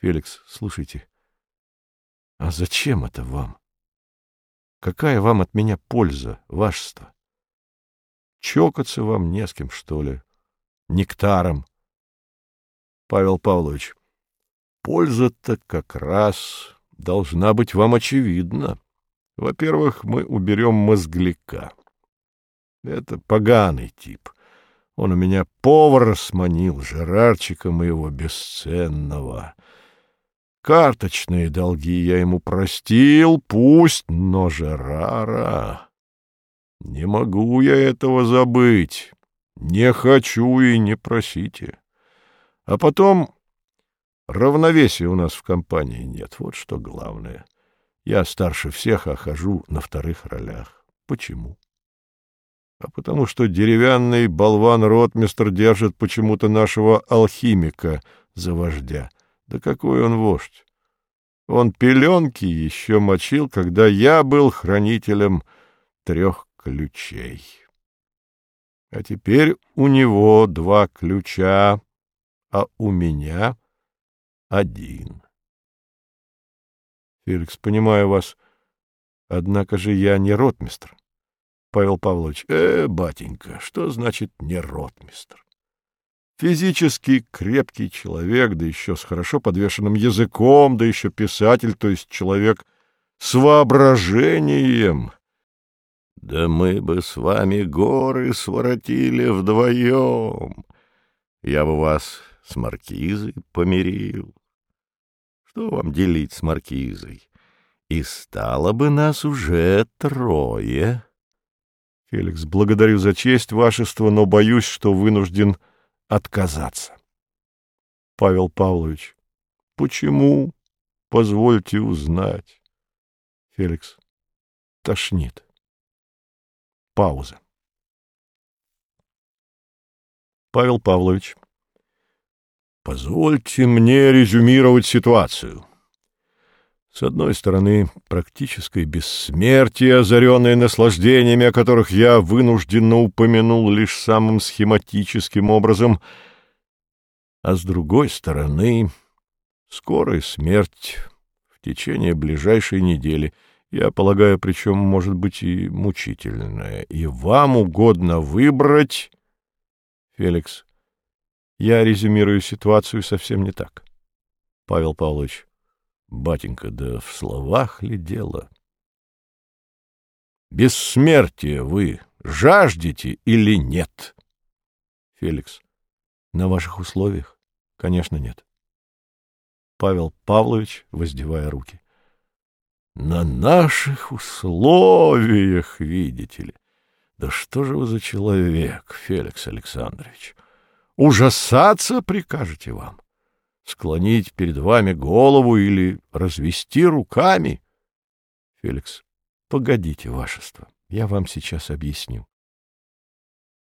Феликс, слушайте, а зачем это вам? Какая вам от меня польза, вашество? Чокаться вам не с кем, что ли? Нектаром? Павел Павлович, польза-то как раз должна быть вам очевидна. Во-первых, мы уберем мозгляка. Это поганый тип. Он у меня повара сманил, Жерарчика моего бесценного. Карточные долги я ему простил, пусть, но Жерара... Не могу я этого забыть. Не хочу и не просите. А потом равновесия у нас в компании нет. Вот что главное. Я старше всех, а хожу на вторых ролях. Почему? А потому что деревянный болван-ротмистр держит почему-то нашего алхимика за вождя. Да какой он вождь! Он пеленки еще мочил, когда я был хранителем трех ключей. А теперь у него два ключа, а у меня один. Феликс, понимаю вас, однако же я не ротмистр. Павел Павлович, э, батенька, что значит не ротмистр? Физически крепкий человек, да еще с хорошо подвешенным языком, да еще писатель, то есть человек с воображением. Да мы бы с вами горы своротили вдвоем. Я бы вас с маркизой помирил. Что вам делить с маркизой? И стало бы нас уже трое. Феликс, благодарю за честь вашества, но боюсь, что вынужден отказаться. Павел Павлович, почему? Позвольте узнать. Феликс, тошнит. Пауза. Павел Павлович, позвольте мне резюмировать ситуацию. С одной стороны, практическое бессмертие, озаренное наслаждениями, о которых я вынужденно упомянул лишь самым схематическим образом, а с другой стороны, скорая смерть в течение ближайшей недели, я полагаю, причем, может быть, и мучительная, и вам угодно выбрать... Феликс, я резюмирую ситуацию совсем не так. Павел Павлович, Батенька, да в словах ли дело? Бессмертие вы жаждете или нет? Феликс. На ваших условиях? Конечно, нет. Павел Павлович, воздевая руки. На наших условиях, видите ли. Да что же вы за человек, Феликс Александрович? Ужасаться прикажете вам? Склонить перед вами голову или развести руками. Феликс, погодите, вашество, я вам сейчас объясню.